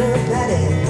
greener planet